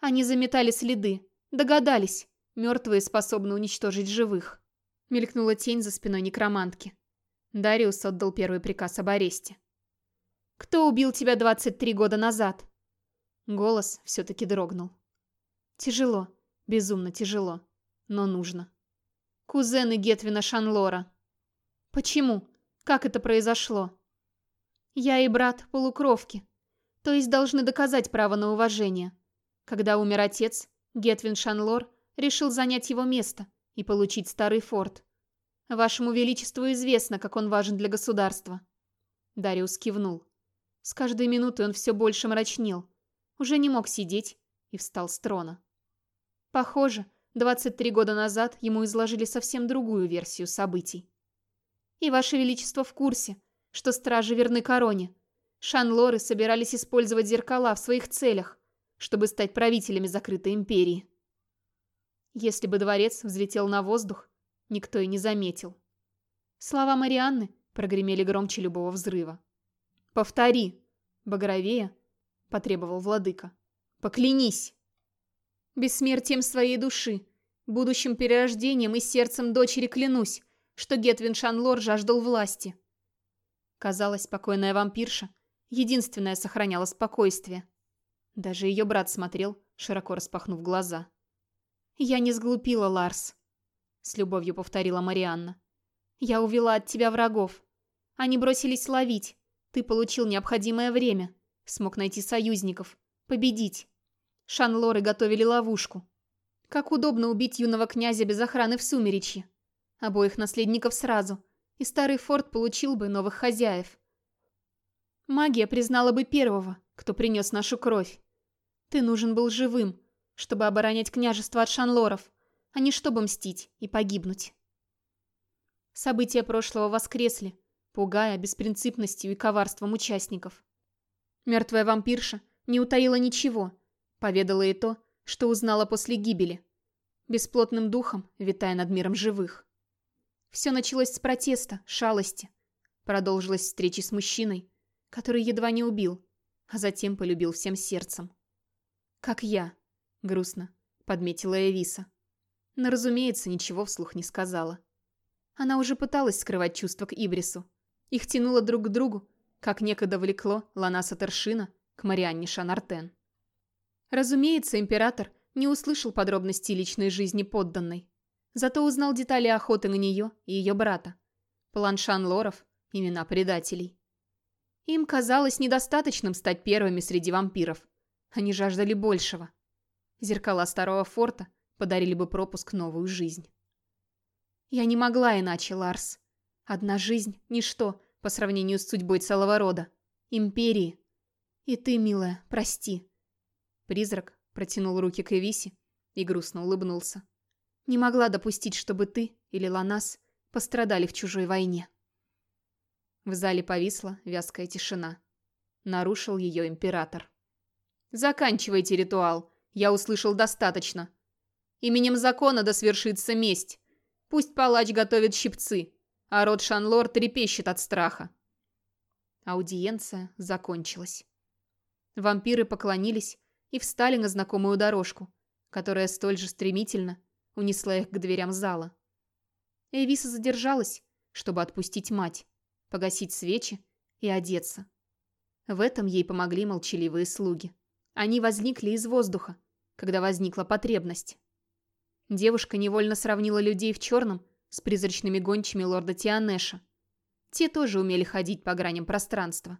Они заметали следы, догадались, мертвые способны уничтожить живых. Мелькнула тень за спиной некромантки. Дариус отдал первый приказ об аресте. «Кто убил тебя 23 года назад?» Голос все-таки дрогнул. «Тяжело, безумно тяжело, но нужно. Кузены Гетвина Шанлора». «Почему? Как это произошло?» «Я и брат полукровки, то есть должны доказать право на уважение. Когда умер отец, Гетвин Шанлор решил занять его место и получить старый форт. Вашему Величеству известно, как он важен для государства». Дариус кивнул. С каждой минутой он все больше мрачнел. Уже не мог сидеть и встал с трона. Похоже, 23 года назад ему изложили совсем другую версию событий. И Ваше Величество в курсе, что стражи верны короне. Шанлоры собирались использовать зеркала в своих целях, чтобы стать правителями закрытой империи. Если бы дворец взлетел на воздух, никто и не заметил. Слова Марианны прогремели громче любого взрыва. «Повтори!» — багровея потребовал владыка. «Поклянись!» «Бессмертием своей души, будущим перерождением и сердцем дочери клянусь, что Гетвин Шанлор жаждал власти». Казалось, спокойная вампирша единственная сохраняла спокойствие. Даже ее брат смотрел, широко распахнув глаза. «Я не сглупила, Ларс», с любовью повторила Марианна. «Я увела от тебя врагов. Они бросились ловить. Ты получил необходимое время. Смог найти союзников. Победить. Шанлоры готовили ловушку. Как удобно убить юного князя без охраны в сумеречье. Обоих наследников сразу. И старый форт получил бы новых хозяев. Магия признала бы первого, кто принес нашу кровь. Ты нужен был живым, чтобы оборонять княжество от шанлоров а не чтобы мстить и погибнуть. События прошлого воскресли, пугая беспринципностью и коварством участников. Мертвая вампирша не утаила ничего, поведала и то, что узнала после гибели, бесплотным духом витая над миром живых. Все началось с протеста, шалости, продолжилось встречи с мужчиной, который едва не убил, а затем полюбил всем сердцем. «Как я», — грустно подметила Эвиса но, разумеется, ничего вслух не сказала. Она уже пыталась скрывать чувства к Ибрису. Их тянуло друг к другу, как некогда влекло Ланаса Тершина к Марианне Шанартен. Разумеется, император не услышал подробностей личной жизни подданной, зато узнал детали охоты на нее и ее брата. План Шанлоров, имена предателей. Им казалось недостаточным стать первыми среди вампиров. Они жаждали большего. Зеркала старого форта подарили бы пропуск новую жизнь. Я не могла иначе, Ларс. Одна жизнь – ничто по сравнению с судьбой целого рода. империи. И ты, милая, прости. Призрак протянул руки к Эвисе и грустно улыбнулся. Не могла допустить, чтобы ты или Ланас пострадали в чужой войне. В зале повисла вязкая тишина. Нарушил ее император. «Заканчивайте ритуал. Я услышал достаточно. Именем закона да свершится месть. Пусть палач готовит щипцы, а род Шанлор трепещет от страха». Аудиенция закончилась. Вампиры поклонились и встали на знакомую дорожку, которая столь же стремительно унесла их к дверям зала. Эвиса задержалась, чтобы отпустить мать, погасить свечи и одеться. В этом ей помогли молчаливые слуги. Они возникли из воздуха, когда возникла потребность. Девушка невольно сравнила людей в черном с призрачными гончими лорда Тианеша. Те тоже умели ходить по граням пространства.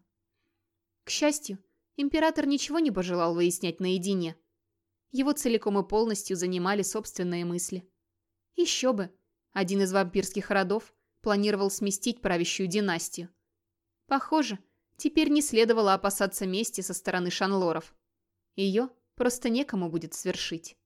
К счастью, император ничего не пожелал выяснять наедине. Его целиком и полностью занимали собственные мысли. Еще бы, один из вампирских родов планировал сместить правящую династию. Похоже, теперь не следовало опасаться мести со стороны шанлоров. Ее просто некому будет свершить.